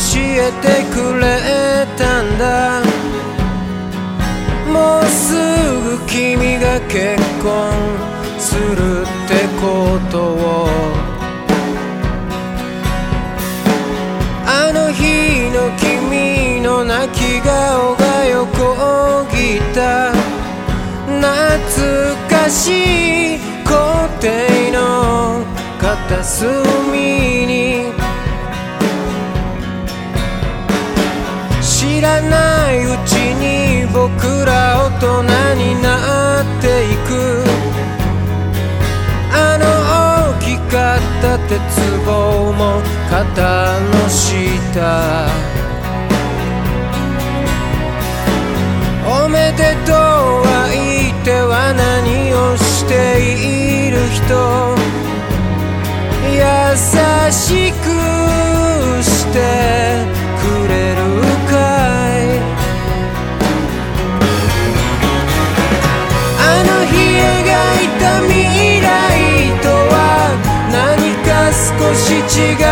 えてくれたんだ。もうすぐ君が結婚するってことを。あの日の君の泣き顔が横切った。懐かしい。校庭の片隅。大人になっていく。あの大きかった鉄棒も肩の下。おめでとうは言っては何をしている人。優しくして少し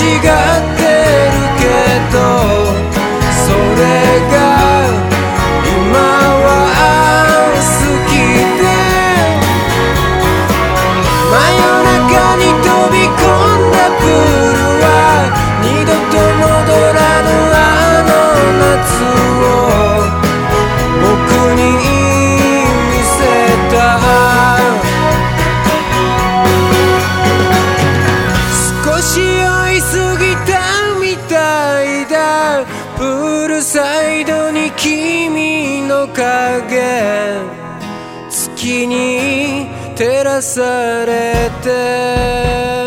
違ってるけどそれが今は好きで真夜中に飛び込んだプールは二度と戻らぬあの夏。たプールサイドに君の影。月に照らされて。